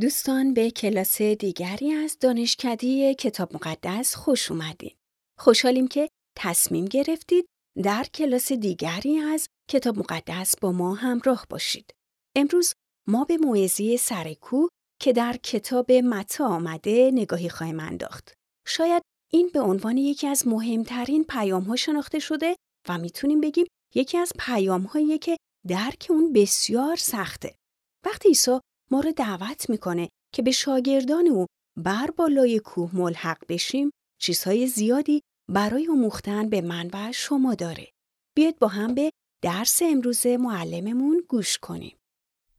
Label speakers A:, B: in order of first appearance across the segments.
A: دوستان به کلاس دیگری از دانشکدی کتاب مقدس خوش اومدین. خوشحالیم که تصمیم گرفتید در کلاس دیگری از کتاب مقدس با ما همراه باشید. امروز ما به موعظه سرکو که در کتاب متا آمده نگاهی خواهیم انداخت. شاید این به عنوان یکی از مهمترین پیام ها شناخته شده و می‌تونیم بگیم یکی از پیام هایی که درک اون بسیار سخته. وقتی عیسی ما رو دعوت می‌کنه که به شاگردان او بر بالای کوه ملحق بشیم چیزهای زیادی برای آموختن به من و شما داره. بیاید با هم به درس امروز معلممون گوش کنیم.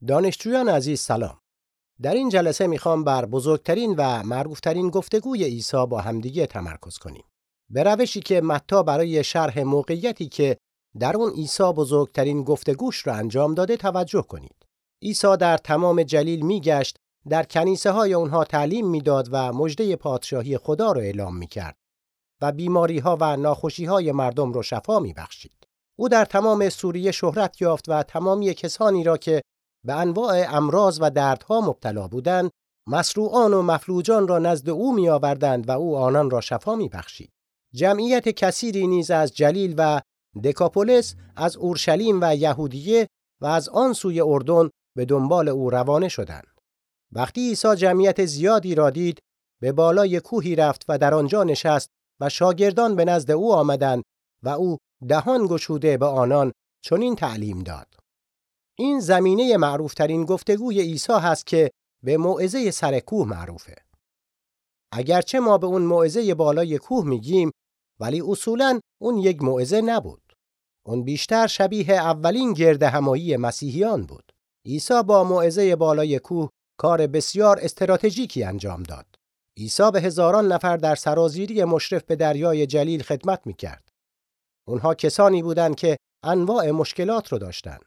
B: دانشجویان عزیز سلام. در این جلسه می‌خوام بر بزرگترین و معروفترین گفتگوی عیسی با همدیگه تمرکز کنیم. به روشی که متا برای شرح موقعیتی که در اون عیسی بزرگترین گفتگوش را انجام داده توجه کنید. عیسی در تمام جلیل میگشت در کنیسه های اونها تعلیم می‌داد و مژده پادشاهی خدا را اعلام می‌کرد و بیماری ها و ناخوشی های مردم را شفا میبخشید. او در تمام سوریه شهرت یافت و تمامی کسانی را که به انواع امراض و دردها مبتلا بودند مسروعان و مفلوجان را نزد او می آوردند و او آنان را شفا می بخشید. جمعیت کثیری نیز از جلیل و دکاپولس از اورشلیم و یهودیه و از آن سوی اردن به دنبال او روانه شدند. وقتی عیسی جمعیت زیادی را دید، به بالای کوهی رفت و در آنجا نشست و شاگردان به نزد او آمدند و او دهان گشوده به آنان چنین تعلیم داد. این زمینه معروفترین گفتگوی عیسی هست که به موعظه سر کوه معروفه. اگرچه ما به اون موعظه بالای کوه میگیم ولی اصولا اون یک موعظه نبود. اون بیشتر شبیه اولین گرد همایی مسیحیان بود. عیسی با موعظه بالای کوه کار بسیار استراتژیکی انجام داد. عیسی به هزاران نفر در سرازیری مشرف به دریای جلیل خدمت می‌کرد. اونها کسانی بودند که انواع مشکلات رو داشتند.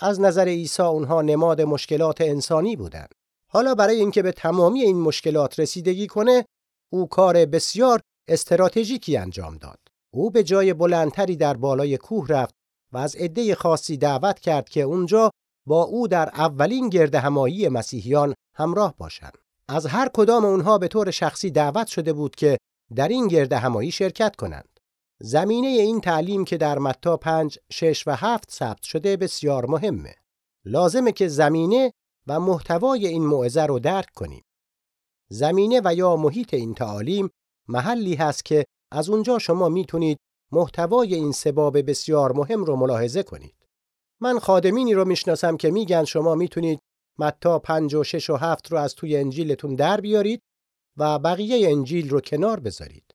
B: از نظر عیسی اونها نماد مشکلات انسانی بودند. حالا برای اینکه به تمامی این مشکلات رسیدگی کنه، او کار بسیار استراتژیکی انجام داد. او به جای بلندتری در بالای کوه رفت و از عده خاصی دعوت کرد که اونجا با او در اولین گرد همایی مسیحیان همراه باشند. از هر کدام اونها به طور شخصی دعوت شده بود که در این گرد همایی شرکت کنند. زمینه این تعلیم که در متا 5, 6 و 7 ثبت شده بسیار مهمه. لازمه که زمینه و محتوای این موعظه رو درک کنیم. زمینه و یا محیط این تعالیم محلی هست که از اونجا شما می‌تونید محتوای این سباب بسیار مهم رو ملاحظه کنید. من خادمینی رو می‌شناسم که میگن شما می‌تونید متا 5 و 6 و 7 رو از توی انجیلتون در بیارید و بقیه انجیل رو کنار بذارید.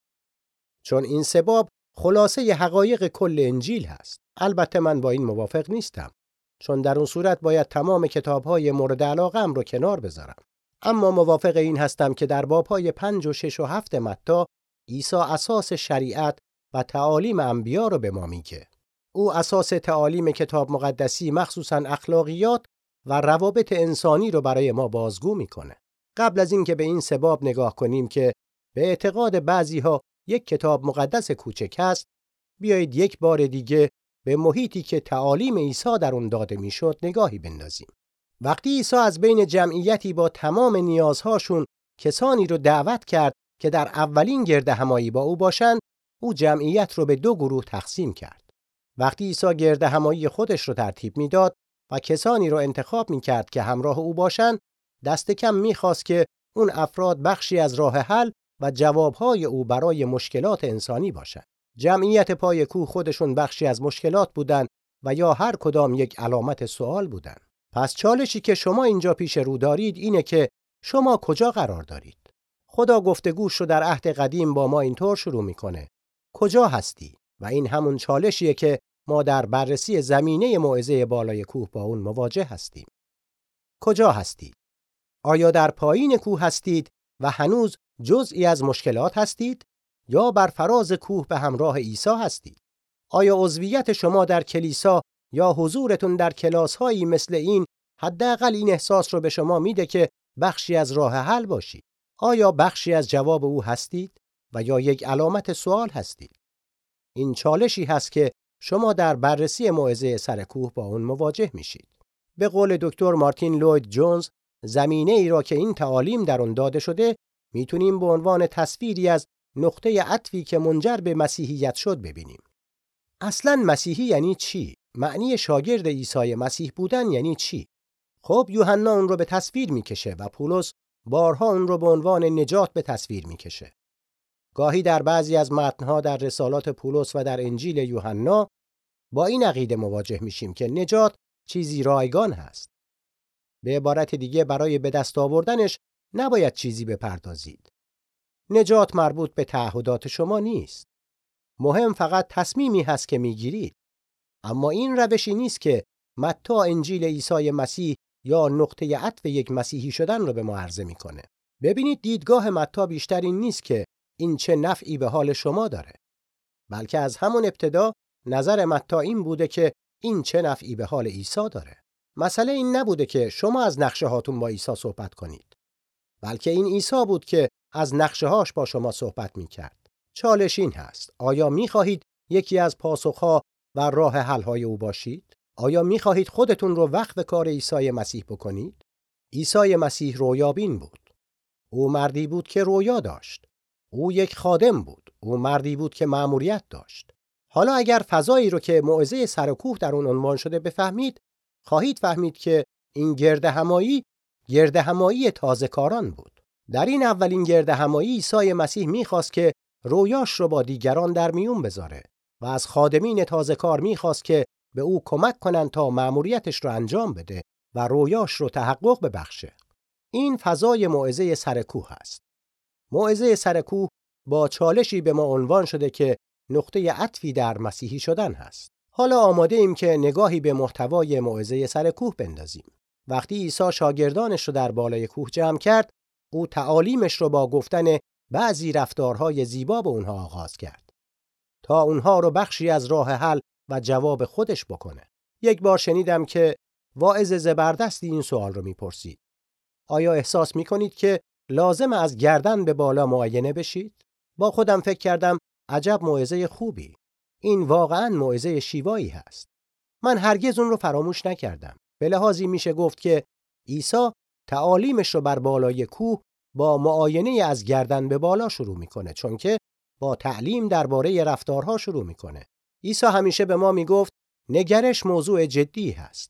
B: چون این سباب خلاصه حقایق کل انجیل هست. البته من با این موافق نیستم. چون در اون صورت باید تمام کتابهای مورد علاقم رو کنار بذارم. اما موافق این هستم که در بابهای 5 و 6 و 7 متا عیسی اساس شریعت و تعالیم انبیا رو به ما میگه. او اساس تعالیم کتاب مقدسی مخصوصا اخلاقیات و روابط انسانی رو برای ما بازگو می‌کنه. قبل از اینکه به این سباب نگاه کنیم که به اعتقاد بعضی ها یک کتاب مقدس کوچک است، بیایید یک بار دیگه به محیطی که تعالیم عیسی در اون داده می‌شد نگاهی بندازیم. وقتی عیسی از بین جمعیتی با تمام نیازهاشون کسانی رو دعوت کرد که در اولین گرد همایی با او باشند، او جمعیت رو به دو گروه تقسیم کرد. وقتی عیسی گرد همایی خودش رو ترتیب می‌داد و کسانی رو انتخاب می‌کرد که همراه او باشند دست کم می‌خواست که اون افراد بخشی از راه حل و جوابهای او برای مشکلات انسانی باشند. جمعیت پای کوه خودشون بخشی از مشکلات بودند و یا هر کدام یک علامت سوال بودند. پس چالشی که شما اینجا پیش رو دارید اینه که شما کجا قرار دارید؟ خدا گفتگوش رو در عهد قدیم با ما اینطور شروع می‌کنه. کجا هستی؟ و این همون چالشیه که ما در بررسی زمینه موعظه بالای کوه با اون مواجه هستیم. کجا هستید؟ آیا در پایین کوه هستید و هنوز جزئی از مشکلات هستید یا بر فراز کوه به همراه عیسی هستید؟ آیا عضویت شما در کلیسا یا حضورتون در کلاس هایی مثل این حداقل این احساس رو به شما میده که بخشی از راه حل باشید؟ آیا بخشی از جواب او هستید و یا یک علامت سوال هستید؟ این چالشی هست که شما در بررسی موعظه سر کوه با اون مواجه میشید. به قول دکتر مارتین لوید جونز زمینه ای را که این تعالیم در آن داده شده می‌تونیم به عنوان تصویری از نقطه عطفی که منجر به مسیحیت شد ببینیم. اصلا مسیحی یعنی چی؟ معنی شاگرد عیسی مسیح بودن یعنی چی؟ خب یوحنا اون رو به تصویر می‌کشه و پولس بارها اون رو به عنوان نجات به تصویر می‌کشه. گاهی در بعضی از متنها در رسالات پولس و در انجیل یوحنا با این عقیده مواجه میشیم که نجات چیزی رایگان هست. به عبارت دیگه برای به دست آوردنش نباید چیزی بپردازید. نجات مربوط به تعهدات شما نیست. مهم فقط تصمیمی هست که می‌گیرید. اما این روشی نیست که متی انجیل عیسی مسیح یا نقطه عطف یک مسیحی شدن رو به ما عرضه می‌کنه. ببینید دیدگاه متی بیشتر این نیست که این چه نفعی به حال شما داره. بلکه از همون ابتدا نظر متی این بوده که این چه نفعی به حال عیسی داره. مسئله این نبوده که شما از نقشه هاتون با عیسی صحبت کنید. بلکه این عیسی بود که از نقشه هاش با شما صحبت می کرد. چالش این هست. آیا می خواهید یکی از پاسخها و راه حل های او باشید؟ آیا می خواهید خودتون رو وقف کار عیسی مسیح بکنید؟ عیسی مسیح رویابین بود. او مردی بود که رویا داشت. او یک خادم بود. او مردی بود که مأموریت داشت. حالا اگر فضایی رو که موعظه سر کوه در اون عنوان شده بفهمید، خواهید فهمید که این گرد همایی گرد همایی تازه کاران بود. در این اولین گرد همایی عیسی مسیح می‌خواست که رویاش رو با دیگران در میون بذاره و از خادمین تازه کار می‌خواست که به او کمک کنند تا مأموریتش رو انجام بده و رویاش رو تحقق ببخشه. این فضای موعظه سرکوه است. موعظه سرکوه با چالشی به ما عنوان شده که نقطه عطفی در مسیحی شدن هست. حالا آماده ایم که نگاهی به محتوای موعظه سرکوه بندازیم. وقتی عیسی شاگردانش رو در بالای کوه جمع کرد، او تعالیمش رو با گفتن بعضی رفتارهای زیبا به اونها آغاز کرد تا اونها رو بخشی از راه حل و جواب خودش بکنه. یک بار شنیدم که واعظ زبردستی این سوال رو می‌پرسید. آیا احساس می‌کنید که لازم از گردن به بالا معاینه بشید؟ با خودم فکر کردم عجب موعظه خوبی. این واقعا موعظه شیوایی هست. من هرگز اون رو فراموش نکردم. به لحاظی میشه گفت که عیسی تعالیمش رو بر بالای کوه با معاینه از گردن به بالا شروع می‌کنه چون که با تعلیم درباره رفتارها شروع می‌کنه. عیسی همیشه به ما می‌گفت نگرش موضوع جدی هست.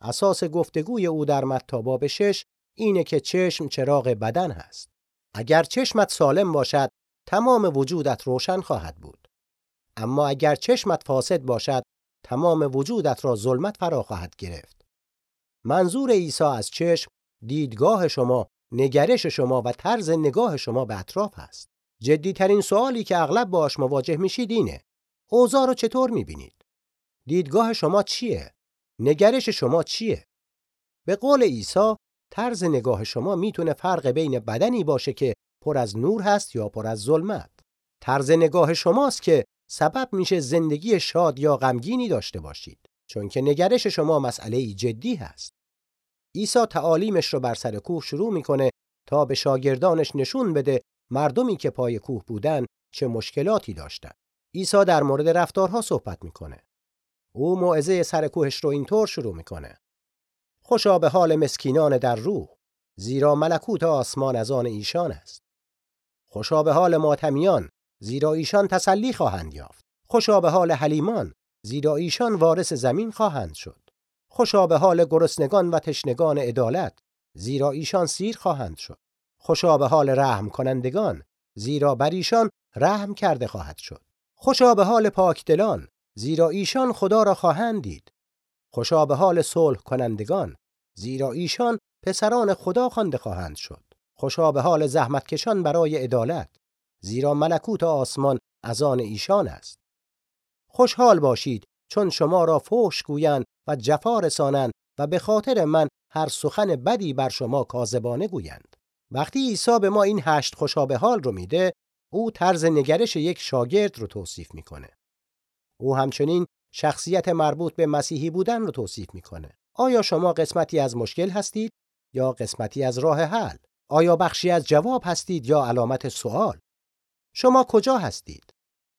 B: اساس گفتگوی او در متی باب شش اینه که چشم چراغ بدن هست. اگر چشمت سالم باشد تمام وجودت روشن خواهد بود. اما اگر چشمت فاسد باشد تمام وجودت را ظلمت فرا خواهد گرفت. منظور عیسی از چشم دیدگاه شما، نگرش شما و طرز نگاه شما به اطراف است. جدیترین سوالی که اغلب باش مواجه میشید اینه. اوضاع رو چطور می‌بینید؟ دیدگاه شما چیه؟ نگرش شما چیه؟ به قول عیسی طرز نگاه شما می‌تونه فرق بین بدنی باشه که پر از نور هست یا پر از ظلمت. طرز نگاه شماست که سبب میشه زندگی شاد یا غمگینی داشته باشید چون که نگرش شما مسئله جدی هست. عیسی تعالیمش رو بر سر کوه شروع می‌کنه تا به شاگردانش نشون بده مردمی که پای کوه بودن چه مشکلاتی داشتن. عیسی در مورد رفتارها صحبت می‌کنه. او موعظه سر کوهش رو اینطور شروع می‌کنه. خوشا به حال مسکینان در روح زیرا ملکوت آسمان از آن ایشان است. خوشا به حال ماتمیان زیرا ایشان تسلی خواهند یافت. خوشا به حال حلیمان زیرا ایشان وارث زمین خواهند شد. خوشا به حال گرسنگان و تشنگان عدالت زیرا ایشان سیر خواهند شد. خوشا به حال رحم کنندگان زیرا بر ایشان رحم کرده خواهد شد. خوشا به حال پاکدلان زیرا ایشان خدا را خواهند دید. خوشا به حال صلح کنندگان زیرا ایشان پسران خدا خوانده خواهند شد. خوشا به حال زحمتکشان برای عدالت زیرا ملکوت آسمان از آن ایشان است. خوشحال باشید چون شما را فوش گویند و جفا رسانند و به خاطر من هر سخن بدی بر شما کاذبانه گویند. وقتی عیسی به ما این هشت خوشابه حال رو میده، او طرز نگرش یک شاگرد رو توصیف می‌کنه. او همچنین شخصیت مربوط به مسیحی بودن رو توصیف می‌کنه. آیا شما قسمتی از مشکل هستید یا قسمتی از راه حل؟ آیا بخشی از جواب هستید یا علامت سوال؟ شما کجا هستید؟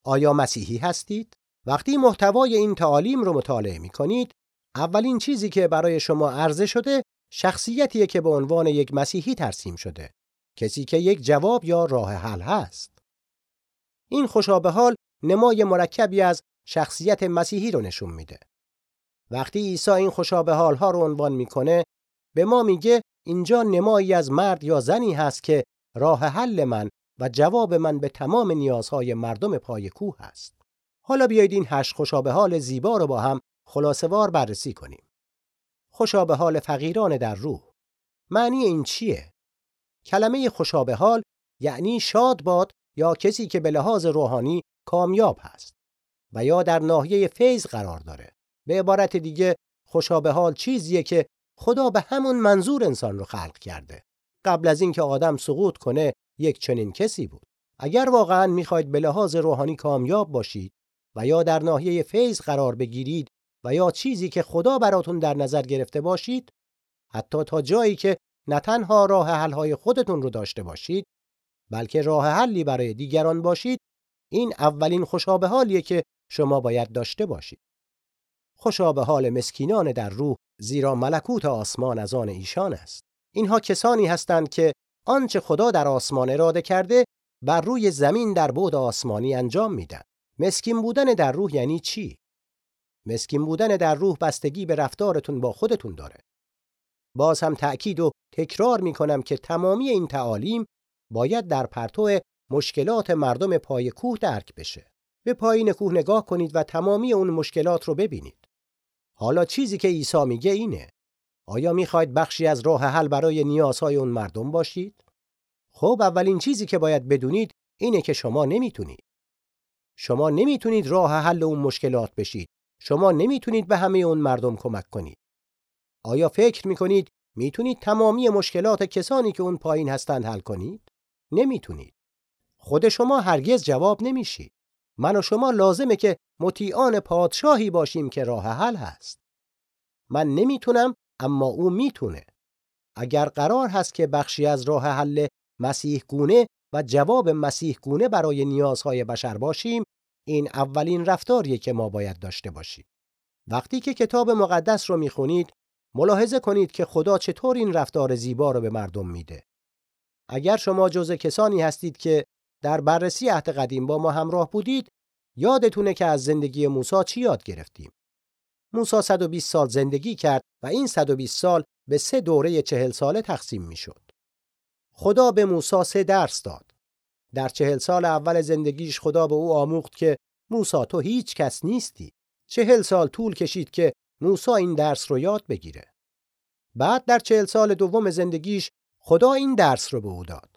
B: آیا مسیحی هستید؟ وقتی محتوای این تعالیم رو مطالعه می کنید، اولین چیزی که برای شما عرضه شده شخصیتیه که به عنوان یک مسیحی ترسیم شده کسی که یک جواب یا راه حل هست این خوشابه حال نمای مرکبی از شخصیت مسیحی رو نشون میده وقتی عیسی این خوشابه حال ها رو عنوان می‌کنه به ما میگه اینجا نمایی از مرد یا زنی هست که راه حل من و جواب من به تمام نیازهای مردم پای کوه هست. حالا بیایید این هشت خوشابه حال زیبا رو با هم خلاصوار بررسی کنیم. خوشابه حال فقیران در روح. معنی این چیه؟ کلمه خوشابه حال یعنی شاد باد یا کسی که به لحاظ روحانی کامیاب هست و یا در ناحیه فیض قرار داره. به عبارت دیگه خوشابه حال چیزیه که خدا به همون منظور انسان رو خلق کرده. قبل از اینکه آدم سقوط کنه یک چنین کسی بود. اگر واقعا می‌خواید به لحاظ روحانی کامیاب باشید و یا در ناحیه فیض قرار بگیرید و یا چیزی که خدا براتون در نظر گرفته باشید حتی تا جایی که نه تنها راه حل‌های خودتون رو داشته باشید بلکه راه حلی برای دیگران باشید این اولین خوشابه حالیه که شما باید داشته باشید. خوشابه حال مسکینان در روح زیرا ملکوت آسمان از آن ایشان است. اینها کسانی هستند که آنچه خدا در آسمان اراده کرده بر روی زمین در بود آسمانی انجام میدن مسکین بودن در روح یعنی چی؟ مسکین بودن در روح بستگی به رفتارتون با خودتون داره. باز هم تأکید و تکرار می کنم که تمامی این تعالیم باید در پرتو مشکلات مردم پای کوه درک بشه. به پایین کوه نگاه کنید و تمامی اون مشکلات رو ببینید. حالا چیزی که عیسی میگه اینه. آیا می‌خواید بخشی از راه حل برای نیازهای اون مردم باشید؟ خب اولین چیزی که باید بدونید اینه که شما نمی‌تونید. شما نمی‌تونید راه حل اون مشکلات بشید. شما نمی‌تونید به همه اون مردم کمک کنید. آیا فکر می‌کنید می‌تونید تمامی مشکلات کسانی که اون پایین هستند حل کنید؟ نمی‌تونید. خود شما هرگز جواب نمیشید. من و شما لازمه که مطیعان پادشاهی باشیم که راه حل هست. من نمی‌تونم اما او می‌تونه. اگر قرار هست که بخشی از راه حل مسیح گونه و جواب مسیح گونه برای نیازهای بشر باشیم این اولین رفتاریه که ما باید داشته باشیم. وقتی که کتاب مقدس رو می‌خونید ملاحظه کنید که خدا چطور این رفتار زیبا رو به مردم میده. اگر شما جز کسانی هستید که در بررسی عهد قدیم با ما همراه بودید یادتونه که از زندگی موسی چی یاد گرفتیم. موسی 120 سال زندگی کرد و این 120 سال به سه دوره چهل ساله تقسیم می‌شد. خدا به موسی سه درس داد. در چهل سال اول زندگیش خدا به او آموخت که موسی تو هیچ کس نیستی. چهل سال طول کشید که موسی این درس رو یاد بگیره. بعد در چهل سال دوم زندگیش خدا این درس رو به او داد.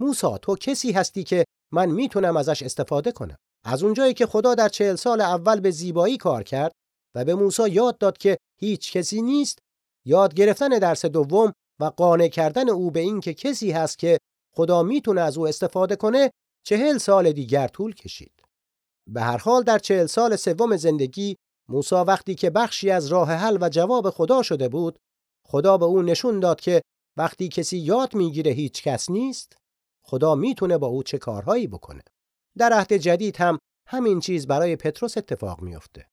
B: موسی تو کسی هستی که من می‌تونم ازش استفاده کنم. از اونجایی که خدا در چهل سال اول به زیبایی کار کرد و به موسی یاد داد که هیچ کسی نیست، یاد گرفتن درس دوم و قانع کردن او به این که کسی هست که خدا می‌تونه از او استفاده کنه چهل سال دیگر طول کشید. به هر حال در چهل سال سوم زندگی موسی وقتی که بخشی از راه حل و جواب خدا شده بود خدا به او نشون داد که وقتی کسی یاد می‌گیره هیچ کس نیست خدا می‌تونه با او چه کارهایی بکنه. در عهد جدید هم همین چیز برای پتروس اتفاق میفته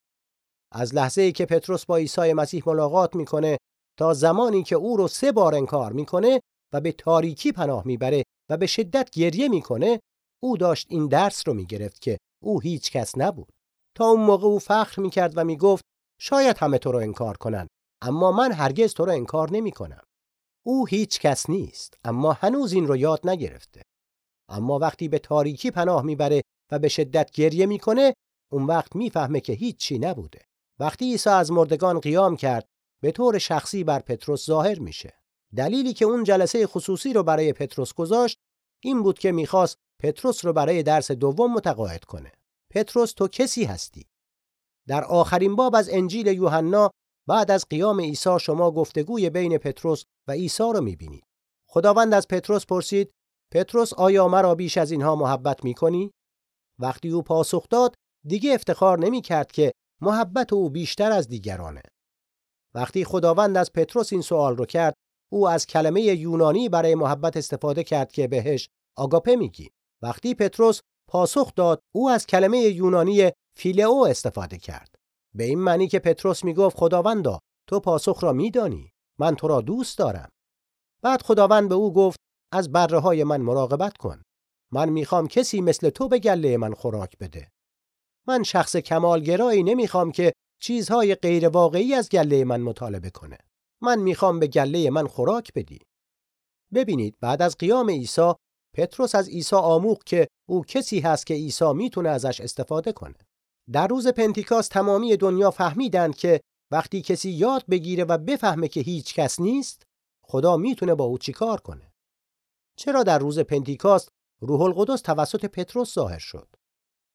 B: از لحظه ای که پتروس با عیسی مسیح ملاقات می‌کنه تا زمانی که او رو سه بار انکار می‌کنه و به تاریکی پناه می‌بره و به شدت گریه می‌کنه او داشت این درس رو می‌گرفت که او هیچ کس نبود. تا اون موقع او فخر می‌کرد و می‌گفت شاید همه تو رو انکار کنن اما من هرگز تو رو انکار نمی‌کنم. او هیچ کس نیست اما هنوز این رو یاد نگرفته. اما وقتی به تاریکی پناه می‌بره و به شدت گریه می‌کنه اون وقت می‌فهمه که هیچ چی نبوده. وقتی عیسی از مردگان قیام کرد به طور شخصی بر پتروس ظاهر میشه. دلیلی که اون جلسه خصوصی رو برای پتروس گذاشت این بود که می‌خواست پتروس رو برای درس دوم متقاعد کنه. پتروس تو کسی هستی؟ در آخرین باب از انجیل یوحنا بعد از قیام عیسی شما گفتگوی بین پتروس و عیسی رو می‌بینید. خداوند از پتروس پرسید پتروس آیا مرا بیش از اینها محبت می‌کنی؟ وقتی او پاسخ داد دیگه افتخار نمی‌کرد که محبت او بیشتر از دیگرانه. وقتی خداوند از پتروس این سوال رو کرد او از کلمه یونانی برای محبت استفاده کرد که بهش آگاپه میگی. وقتی پتروس پاسخ داد او از کلمه یونانی فیلئو استفاده کرد. به این معنی که پتروس می‌گفت خداوندا تو پاسخ را میدانی. من تو را دوست دارم. بعد خداوند به او گفت از بره های من مراقبت کن. من می‌خوام کسی مثل تو به گله من خوراک بده. من شخص کمالگرایی نمی‌خوام که چیزهای غیر واقعی از گله من مطالبه کنه. من می‌خوام به گله من خوراک بدی. ببینید بعد از قیام عیسی پتروس از عیسی آموخت که او کسی هست که عیسی می‌تونه ازش استفاده کنه. در روز پنتیکاست تمامی دنیا فهمیدند که وقتی کسی یاد بگیره و بفهمه که هیچ کس نیست خدا می‌تونه با او چیکار کنه. چرا در روز پنتیکاست روح القدس توسط پتروس ظاهر شد؟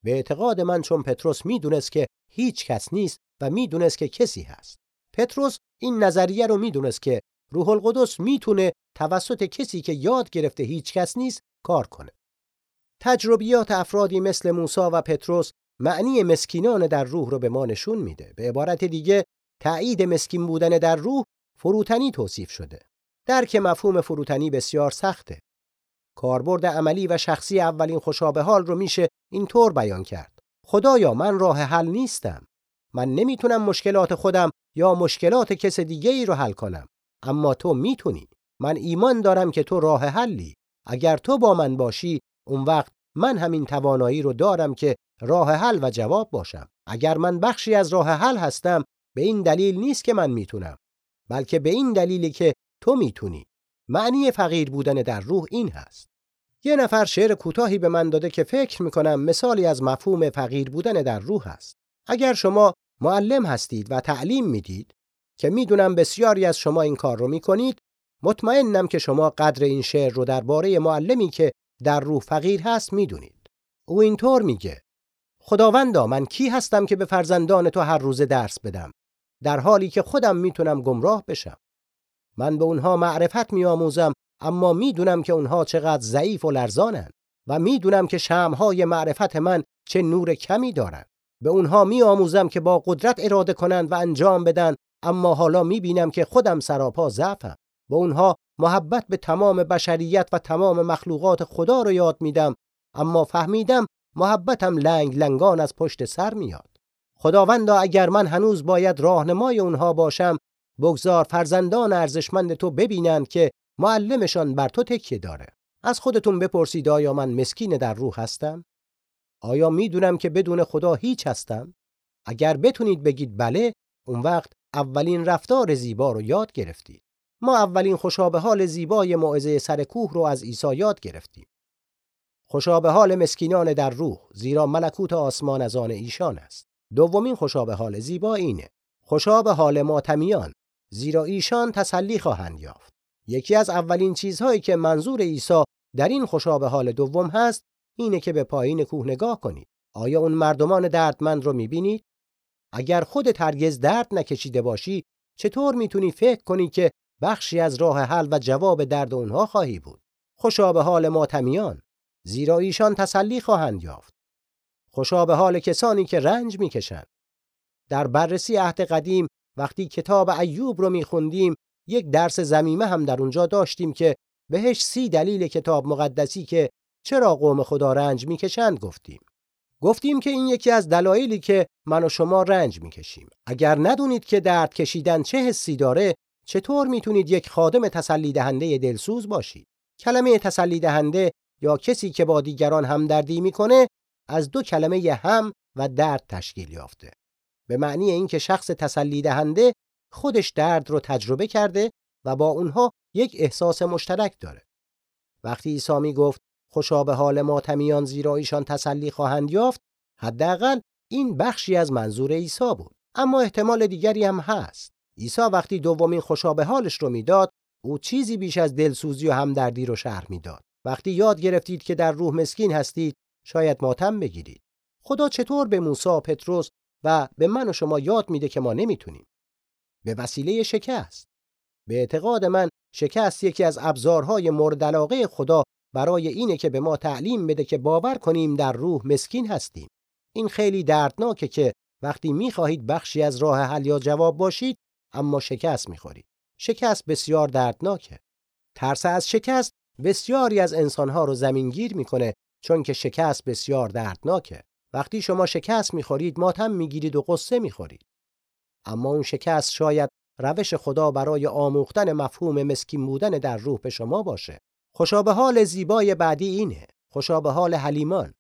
B: به اعتقاد من چون پتروس می‌دونست که هیچ کس نیست و می‌دونست که کسی هست. پتروس این نظریه رو می‌دونست که روح القدس می‌تونه توسط کسی که یاد گرفته هیچ کس نیست کار کنه. تجربیات افرادی مثل موسی و پتروس معنی مسکینان در روح رو به ما نشون میده. به عبارت دیگه تایید مسکین بودن در روح فروتنی توصیف شده. درک مفهوم فروتنی بسیار سخته. کاربرد عملی و شخصی اولین خوشابه حال رو میشه اینطور بیان کرد. خدایا من راه حل نیستم. من نمی‌تونم مشکلات خودم یا مشکلات کس دیگه ای رو حل کنم. اما تو می‌تونی. من ایمان دارم که تو راه حلی. اگر تو با من باشی اون وقت من همین توانایی رو دارم که راه حل و جواب باشم. اگر من بخشی از راه حل هستم به این دلیل نیست که من می‌تونم بلکه به این دلیلی که تو می‌تونی. معنی فقیر بودن در روح این هست. یه نفر شعر کوتاهی به من داده که فکر می‌کنم مثالی از مفهوم فقیر بودن در روح است اگر شما معلم هستید و تعلیم می‌دید که می‌دونم بسیاری از شما این کار رو می‌کنید مطمئنم که شما قدر این شعر رو درباره معلمی که در روح فقیر هست می‌دونید. او اینطور میگه خداوندا من کی هستم که به فرزندان تو هر روز درس بدم؟ در حالی که خودم می‌تونم گمراه بشم. من به اونها معرفت میآموزم اما می‌دونم که اونها چقدر ضعیف و لرزانند و می‌دونم که شمهای معرفت من چه نور کمی دارند. به اونها میآموزم که با قدرت اراده کنند و انجام بدن اما حالا می‌بینم که خودم سراپا ضعفم. به اونها محبت به تمام بشریت و تمام مخلوقات خدا رو یاد میدم اما فهمیدم محبتم لنگ لنگان از پشت سر میاد. خداوندا اگر من هنوز باید راهنمای اونها باشم بگذار فرزندان ارزشمند تو ببینند که معلمشان بر تو تکیه داره. از خودتون بپرسید آیا من مسکین در روح هستم؟ آیا می‌دونم که بدون خدا هیچ هستم؟ اگر بتونید بگید بله اون وقت اولین رفتار زیبا رو یاد گرفتید. ما اولین خوشابه حال زیبای موعظه سر کوه رو از عیسی یاد گرفتیم. خوشابه حال مسکینان در روح زیرا ملکوت آسمان از آن ایشان است. دومین خوشابه حال زیبا اینه. خوشابه حال ماتمیان زیرا ایشان تسلی خواهند یافت. یکی از اولین چیزهایی که منظور عیسی در این خوشابه حال دوم هست اینه که به پایین کوه نگاه کنید. آیا اون مردمان دردمند رو می‌بینید؟ اگر خودت هرگز درد نکشیده باشی چطور می‌تونی فکر کنی که بخشی از راه حل و جواب درد اونها خواهی بود؟ خوشا به حال ماتمیان زیرا ایشان تسلی خواهند یافت. خوشا به حال کسانی که رنج می‌کشند. در بررسی عهد قدیم وقتی کتاب ایوب رو میخوندیم یک درس زمیمه هم در اونجا داشتیم که بهش سی دلیل کتاب مقدسی که چرا قوم خدا رنج می‌کشند گفتیم. گفتیم که این یکی از دلایلی که من و شما رنج می‌کشیم. اگر ندونید که درد کشیدن چه حسی داره چطور می‌تونید یک خادم تسلی دهنده دلسوز باشید؟ کلمه تسلی دهنده یا کسی که با دیگران همدردی می‌کنه از دو کلمه هم و درد تشکیل یافته. به معنی اینکه شخص تسلی دهنده خودش درد رو تجربه کرده و با اونها یک احساس مشترک داره. وقتی عیسی می گفت خوشا به حال ماتمیان زیرا ایشان تسلی خواهند یافت حداقل این بخشی از منظور عیسی بود. اما احتمال دیگری هم هست. عیسی وقتی دومین خوشا به حالش رو می‌داد او چیزی بیش از دلسوزی و همدردی رو شرح می‌داد. وقتی یاد گرفتید که در روح مسکین هستید شاید ماتم بگیرید. خدا چطور به موسی پتروس و به من و شما یاد میده که ما نمی‌تونیم؟ به وسیله شکست. به اعتقاد من شکست یکی از ابزارهای مورد علاقه خدا برای اینه که به ما تعلیم بده که باور کنیم در روح مسکین هستیم. این خیلی دردناکه که وقتی می‌خواهید بخشی از راه حل یا جواب باشید اما شکست می‌خورید. شکست بسیار دردناکه. ترس از شکست بسیاری از انسانها رو زمینگیر می‌کنه چون که شکست بسیار دردناکه وقتی شما شکست می‌خورید ماتم می‌گیرید و قصه می‌خورید اما اون شکست شاید روش خدا برای آموختن مفهوم مسکین بودن در روح به شما باشه. خوشا به حال زیبای بعدی اینه. خوشا به حال حلیمان.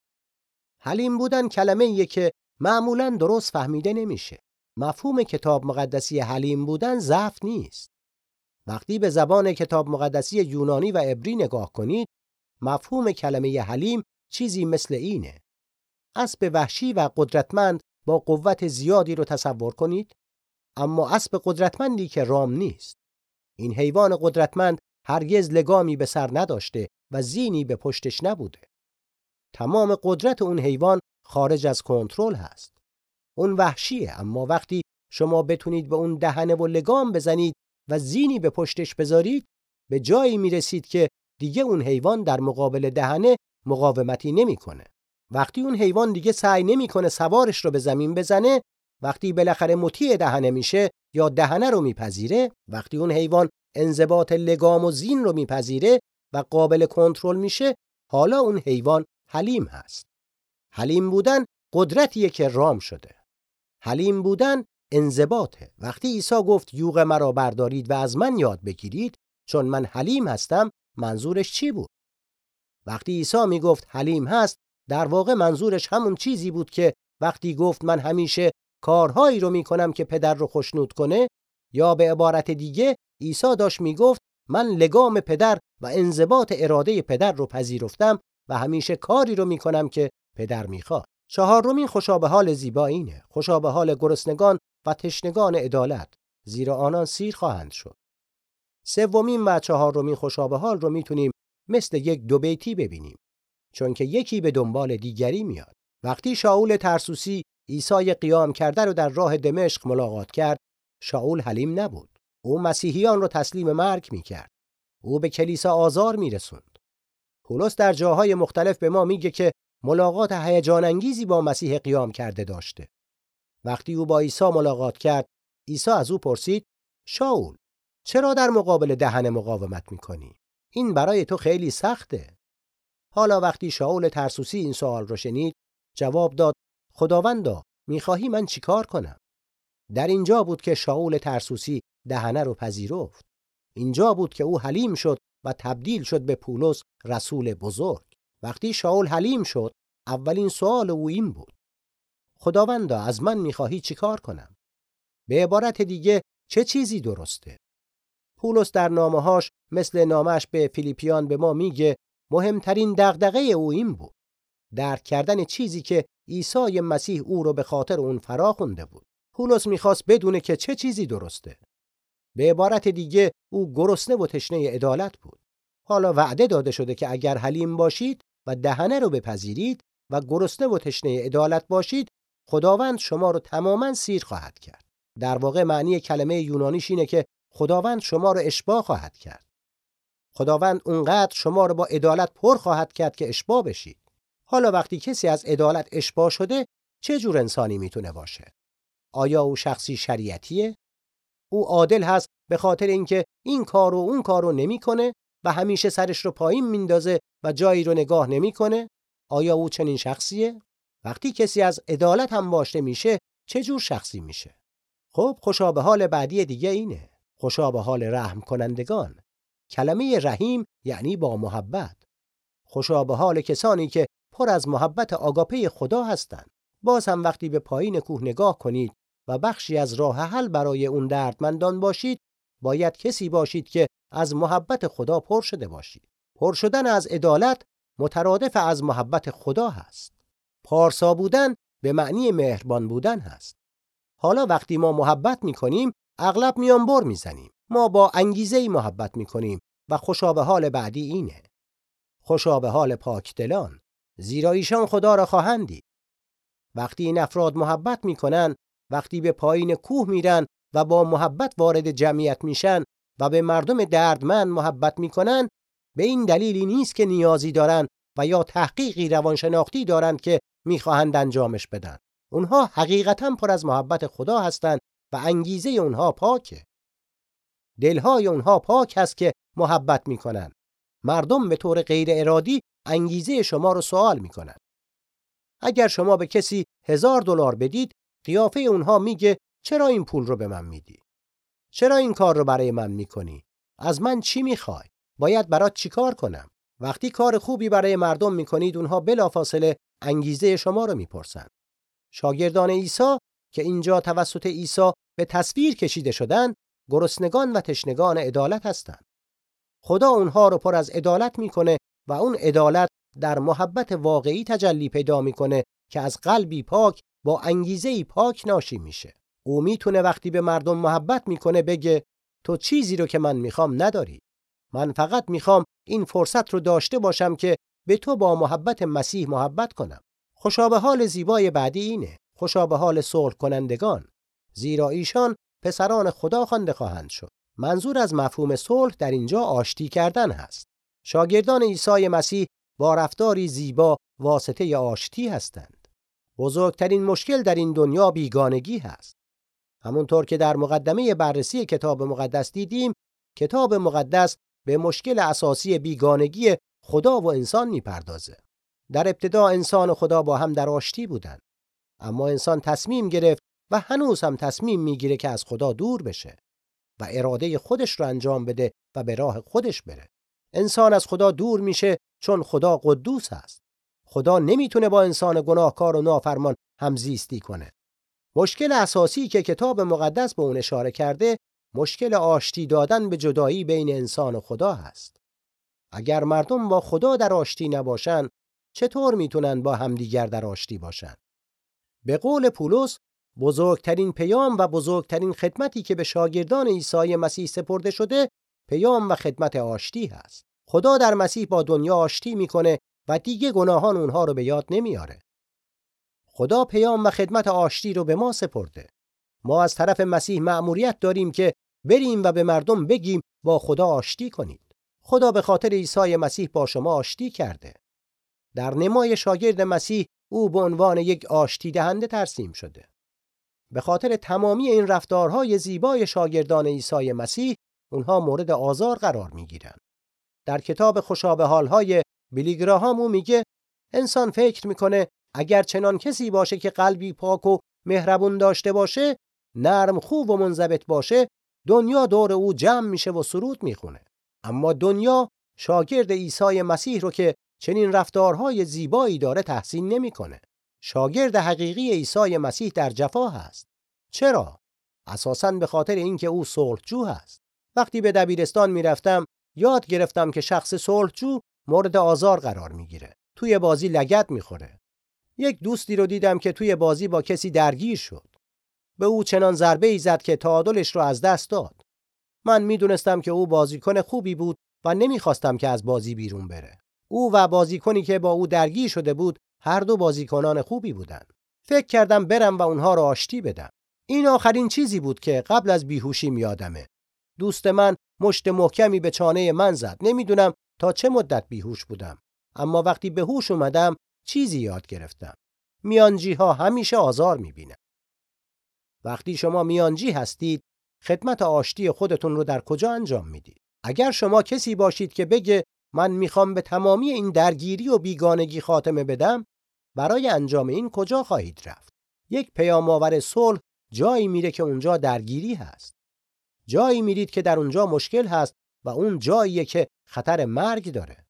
B: حلیم بودن کلمه ایه که معمولا درست فهمیده نمیشه. مفهوم کتاب مقدسی حلیم بودن ضعف نیست. وقتی به زبان کتاب مقدسی یونانی و عبری نگاه کنید، مفهوم کلمه حلیم چیزی مثل اینه. اسب وحشی و قدرتمند با قوت زیادی رو تصور کنید، اما اسب قدرتمندی که رام نیست. این حیوان قدرتمند هرگز لگامی به سر نداشته و زینی به پشتش نبوده. تمام قدرت اون حیوان خارج از کنترل هست. اون وحشیه اما وقتی شما بتونید به اون دهنه و لگام بزنید و زینی به پشتش بذارید به جایی می‌رسید که دیگه اون حیوان در مقابل دهنه مقاومتی نمی‌کنه. وقتی اون حیوان دیگه سعی نمی‌کنه سوارش رو به زمین بزنه وقتی بالاخره مطیع دهنه میشه یا دهنه رو میپذیره وقتی اون حیوان انضباط لگام و زین رو میپذیره و قابل کنترل میشه حالا اون حیوان حلیم هست حلیم بودن قدرتیه که رام شده حلیم بودن انضباطه. وقتی عیسی گفت یوغ مرا بردارید و از من یاد بگیرید چون من حلیم هستم منظورش چی بود؟ وقتی عیسی می‌گفت حلیم هست در واقع منظورش همون چیزی بود که وقتی گفت من همیشه کارهایی رو می‌کنم که پدر رو خوشنود کنه یا به عبارت دیگه عیسی داشت می‌گفت من لگام پدر و انضباط اراده پدر رو پذیرفتم و همیشه کاری رو می‌کنم که پدر می‌خواد. چهارمین خوشا به حال زیبا اینه. خوشا به حال گرسنگان و تشنگان عدالت زیرا آنان سیر خواهند شد. سومین و چهارمین خوشا به حال رو می‌تونیم مثل یک دو بیتی ببینیم چون که یکی به دنبال دیگری میاد. وقتی شاول ترسوسی عیسی قیام کرده رو در راه دمشق ملاقات کرد شاول حلیم نبود. او مسیحیان رو تسلیم مرگ می‌کرد. او به کلیسا آزار میرسوند. پولس در جاهای مختلف به ما میگه که ملاقات هیجان انگیزی با مسیح قیام کرده داشته. وقتی او با عیسی ملاقات کرد عیسی از او پرسید شاول چرا در مقابل دهن مقاومت می‌کنی؟ این برای تو خیلی سخته. حالا وقتی شاول ترسوسی این سوال رو شنید جواب داد خداوندا می‌خواهی من چیکار کنم؟ در اینجا بود که شاول ترسوسی دهنه رو پذیرفت. اینجا بود که او حلیم شد و تبدیل شد به پولس رسول بزرگ. وقتی شاول حلیم شد اولین سوال او این بود. خداوندا از من می‌خواهی چیکار کنم؟ به عبارت دیگه چه چیزی درسته؟ پولس در نامه‌هاش مثل نامش به فیلیپیان به ما میگه مهمترین دغدغه او این بود. درک کردن چیزی که عیسی مسیح او رو به خاطر اون فرا خونده بود. پولس می‌خواست بدونه که چه چیزی درسته. به عبارت دیگه او گرسنه و تشنه عدالت بود. حالا وعده داده شده که اگر حلیم باشید و دهنه رو بپذیرید و گرسنه و تشنه عدالت باشید خداوند شما رو تماما سیر خواهد کرد. در واقع معنی کلمه یونانیش اینه که خداوند شما رو اشباع خواهد کرد. خداوند اونقدر شما رو با عدالت پر خواهد کرد که اشباع بشید. حالا وقتی کسی از عدالت اشباع شده چه جور انسانی می‌تونه باشه؟ آیا او شخصی شریعتیه؟ او عادل هست به خاطر اینکه این کار و اون کارو نمی‌کنه و همیشه سرش رو پایین میندازه و جایی رو نگاه نمی‌کنه؟ آیا او چنین شخصیه؟ وقتی کسی از عدالت هم باشه میشه چه جور شخصی میشه؟ خب خوشا به حال بعدی دیگه اینه. خوشا به حال رحم کنندگان. کلمه رحیم یعنی با محبت. خوشا به حال کسانی که پر از محبت آگاپه خدا هستند باز هم وقتی به پایین کوه نگاه کنید و بخشی از راه حل برای اون دردمندان باشید باید کسی باشید که از محبت خدا پر شده باشید. پر شدن از عدالت مترادف از محبت خدا هست. پارسا بودن به معنی مهربان بودن هست. حالا وقتی ما محبت می کنیم اغلب میان بر می‌زنیم. ما با انگیزه ای محبت می کنیم و خوشا به حال بعدی اینه. خوشا به حال پاک دلان زیرا ایشان خدا را خواهند دید وقتی این افراد محبت می‌کنن وقتی به پایین کوه میرن و با محبت وارد جمعیت میشن و به مردم دردمند محبت می‌کنن به این دلیلی نیست که نیازی دارن و یا تحقیقی روانشناختی دارند که می‌خواهند انجامش بدن. اونها حقیقتا پر از محبت خدا هستند و انگیزه اونها پاکه دلهای اونها پاک هست که محبت می‌کنن مردم به طور غیر ارادی انگیزه شما رو سوال می‌کنن. اگر شما به کسی هزار دلار بدید قیافه اونها میگه چرا این پول رو به من میدی؟ چرا این کار رو برای من می‌کنی؟ از من چی می‌خوای؟ باید برات چیکار کنم؟ وقتی کار خوبی برای مردم می‌کنید اونها بلافاصله انگیزه شما رو می‌پرسن شاگردان عیسی که اینجا توسط عیسی به تصویر کشیده شدن گرسنگان و تشنگان عدالت هستند. خدا اونها رو پر از عدالت می‌کنه و اون عدالت در محبت واقعی تجلی پیدا می‌کنه که از قلبی پاک با انگیزه پاک ناشی میشه. او می‌تونه وقتی به مردم محبت می‌کنه بگه تو چیزی رو که من می‌خوام نداری. من فقط می‌خوام این فرصت رو داشته باشم که به تو با محبت مسیح محبت کنم. خوشا به حال زیبای بعدی اینه. خوشا به حال صلح کنندگان. زیرا ایشان پسران خدا خوانده خواهند شد. منظور از مفهوم صلح در اینجا آشتی کردن هست. شاگردان عیسی مسیح با رفتاری زیبا واسطه آشتی هستند. بزرگترین مشکل در این دنیا بیگانگی هست. همونطور که در مقدمه بررسی کتاب مقدس دیدیم کتاب مقدس به مشکل اساسی بیگانگی خدا و انسان می‌پردازه. در ابتدا انسان و خدا با هم در آشتی بودند. اما انسان تصمیم گرفت و هنوز هم تصمیم می‌گیره که از خدا دور بشه و اراده خودش رو انجام بده و به راه خودش بره. انسان از خدا دور میشه چون خدا قدوس است. خدا نمی‌تونه با انسان گناهکار و نافرمان همزیستی کنه. مشکل اساسی که کتاب مقدس به اون اشاره کرده مشکل آشتی دادن به جدایی بین انسان و خدا هست. اگر مردم با خدا در آشتی نباشن چطور می‌تونن با همدیگر در آشتی باشن؟ به قول پولس بزرگترین پیام و بزرگترین خدمتی که به شاگردان عیسی مسیح سپرده شده پیام و خدمت آشتی هست. خدا در مسیح با دنیا آشتی می‌کنه و دیگه گناهان اونها رو به یاد نمیاره خدا پیام و خدمت آشتی رو به ما سپرده. ما از طرف مسیح مأموریت داریم که بریم و به مردم بگیم با خدا آشتی کنید. خدا به خاطر عیسی مسیح با شما آشتی کرده. در نمای شاگرد مسیح او به عنوان یک آشتی دهنده ترسیم شده. به خاطر تمامی این رفتارهای زیبای شاگردان عیسی مسیح اونها مورد آزار قرار می‌گیرن در کتاب خوشابه حالهای بیلیگراهام او میگه انسان فکر می‌کنه اگر چنان کسی باشه که قلبی پاک و مهربون داشته باشه نرم خوب و منضبط باشه دنیا دور او جمع میشه و سرود می‌خونه. اما دنیا شاگرد عیسی مسیح رو که چنین رفتارهای زیبایی داره تحسین نمی‌کنه. شاگرد حقیقی عیسی مسیح در جفا هست. چرا؟ اساساً به خاطر اینکه او صلحجو هست. وقتی به دبیرستان می‌رفتم یاد گرفتم که شخص صلحجو مورد آزار قرار می‌گیره. توی بازی لگت می‌خوره. یک دوستی رو دیدم که توی بازی با کسی درگیر شد. به او چنان ضربه ای زد که تعادلش رو از دست داد. من می‌دونستم که او بازیکن خوبی بود و نمی‌خواستم که از بازی بیرون بره. او و بازیکنی که با او درگیر شده بود هر دو بازیکنان خوبی بودند. فکر کردم برم و اونها رو آشتی بدم. این آخرین چیزی بود که قبل از بیهوشی میادمه دوست من مشت محکمی به چانه من زد. نمی‌دونم تا چه مدت بیهوش بودم. اما وقتی به هوش اومدم چیزی یاد گرفتم. میانجی ها همیشه آزار می‌بینن وقتی شما میانجی هستید خدمت آشتی خودتون رو در کجا انجام می‌دید؟ اگر شما کسی باشید که بگه من می‌خوام به تمامی این درگیری و بیگانگی خاتمه بدم برای انجام این کجا خواهید رفت؟ یک پیام آور صلح جایی میره که اونجا درگیری هست. جایی میرید که در اونجا مشکل هست و اون جاییه که خطر مرگ داره.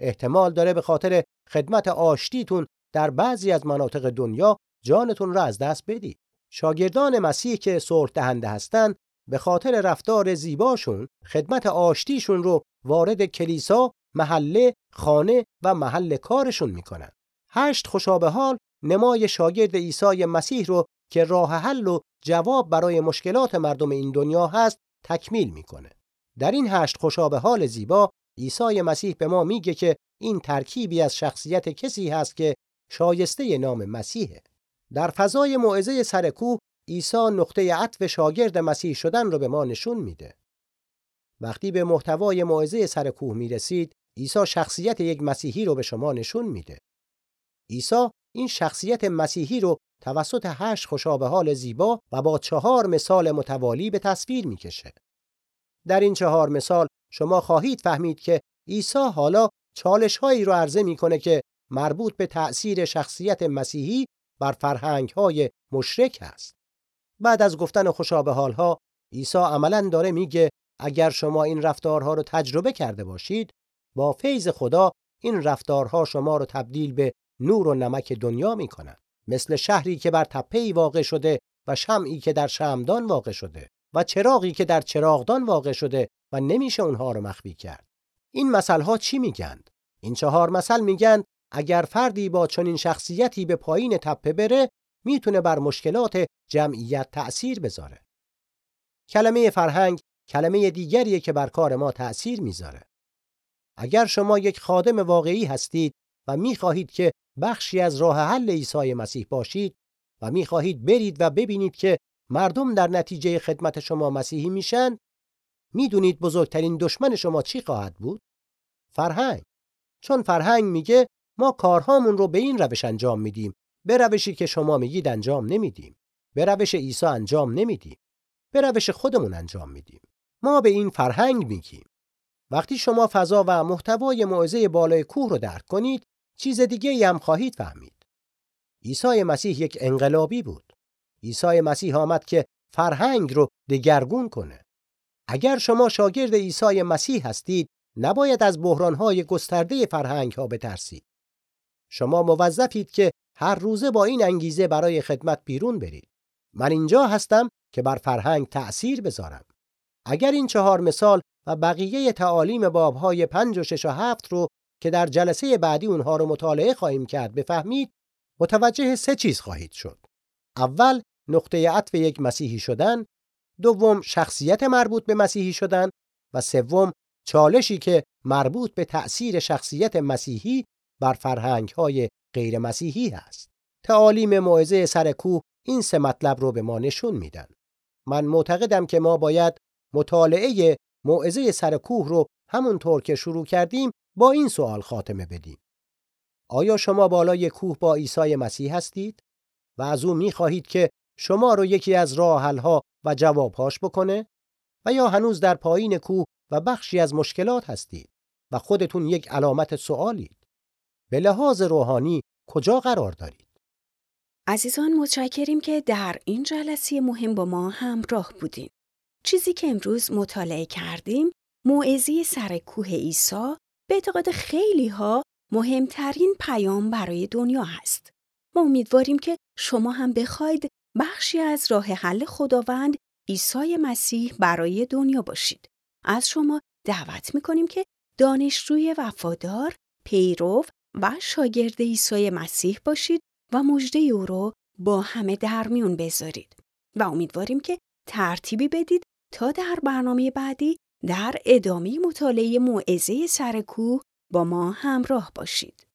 B: احتمال داره به خاطر خدمت آشتیتون در بعضی از مناطق دنیا جانتون را از دست بدید. شاگردان مسیح که صلح دهنده هستند به خاطر رفتار زیباشون خدمت آشتیشون رو وارد کلیسا، محله، خانه و محل کارشون می‌کنن. هشت خوشابه حال نمای شاگرد عیسی مسیح رو که راه حل و جواب برای مشکلات مردم این دنیا هست تکمیل می‌کنه. در این هشت خوشابه حال زیبا عیسی مسیح به ما میگه که این ترکیبی از شخصیت کسی هست که شایسته نام مسیحه. در فضای موعظه سرکو عیسی نقطه عطف شاگرد مسیح شدن رو به ما نشون میده. وقتی به محتوای موعظه سر کوه می رسید، عیسی شخصیت یک مسیحی رو به شما نشون میده. عیسی این شخصیت مسیحی رو توسط هشت خوشابه حال زیبا و با چهار مثال متوالی به تصویر می‌کشه. در این چهار مثال شما خواهید فهمید که عیسی حالا چالش هایی رو عرضه می‌کنه که مربوط به تأثیر شخصیت مسیحی بر فرهنگ های مشرک است. بعد از گفتن خوشابه حالها عیسی عملا داره میگه اگر شما این رفتارها رو تجربه کرده باشید با فیض خدا این رفتارها شما رو تبدیل به نور و نمک دنیا می‌کنند مثل شهری که بر تپه‌ای واقع شده و شمعی که در شمدان واقع شده و چراغی که در چراغدان واقع شده و نمیشه اونها رو مخفی کرد. این مثل چی میگند؟ این چهار مثل میگن اگر فردی با چنین شخصیتی به پایین تپه بره می‌تونه بر مشکلات جمعیت تأثیر بذاره. کلمه فرهنگ کلمه دیگریه که بر کار ما تأثیر می‌ذاره. اگر شما یک خادم واقعی هستید و می‌خواهید که بخشی از راه حل عیسی مسیح باشید و می‌خواهید برید و ببینید که مردم در نتیجه خدمت شما مسیحی میشن می‌دونید بزرگترین دشمن شما چی خواهد بود؟ فرهنگ. چون فرهنگ میگه ما کارهامون رو به این روش انجام میدیم. به روشی که شما میگید انجام نمیدیم. به روش عیسی انجام نمیدیم. به روش خودمون انجام میدیم. ما به این فرهنگ میگیم. وقتی شما فضا و محتوای موعظه بالای کوه رو درک کنید چیز دیگه هم خواهید فهمید. عیسی مسیح یک انقلابی بود. عیسی مسیح آمد که فرهنگ رو دگرگون کنه. اگر شما شاگرد عیسی مسیح هستید نباید از بحرانهای گسترده فرهنگ ها بترسید. شما موظفید که هر روزه با این انگیزه برای خدمت بیرون برید. من اینجا هستم که بر فرهنگ تأثیر بذارم. اگر این چهار مثال و بقیه تعالیم بابهای پنج و شش و هفت رو که در جلسه بعدی اونها رو مطالعه خواهیم کرد بفهمید متوجه سه چیز خواهید شد. اول نقطه عطف یک مسیحی شدن. دوم شخصیت مربوط به مسیحی شدن. و سوم چالشی که مربوط به تأثیر شخصیت مسیحی بر فرهنگ های غیر مسیحی است. تعالیم موعظه سر کوه این سه مطلب رو به ما نشون میدن. من معتقدم که ما باید مطالعه موعظه سر کوه رو همونطور که شروع کردیم با این سوال خاتمه بدیم. آیا شما بالای کوه با عیسی مسیح هستید و از او می‌خواهید که شما رو یکی از راهحلها و جوابهاش بکنه و یا هنوز در پایین کوه و بخشی از مشکلات هستید و خودتون یک علامت سوالید به لحاظ روحانی کجا قرار دارید
A: عزیزان متشکریم که در این جلسه مهم با ما همراه بودیم چیزی که امروز مطالعه کردیم موعظه سر کوه عیسی به اعتقاد خیلی ها مهمترین پیام برای دنیا هست. ما امیدواریم که شما هم بخواید بخشی از راه حل خداوند عیسی مسیح برای دنیا باشید. از شما دعوت می‌کنیم که دانشجوی وفادار، پیرو و شاگرد عیسی مسیح باشید و مژده او رو با همه در میون بذارید و امیدواریم که ترتیبی بدید تا در برنامه بعدی در ادامه مطالعه موعظه سر کوه با ما همراه باشید.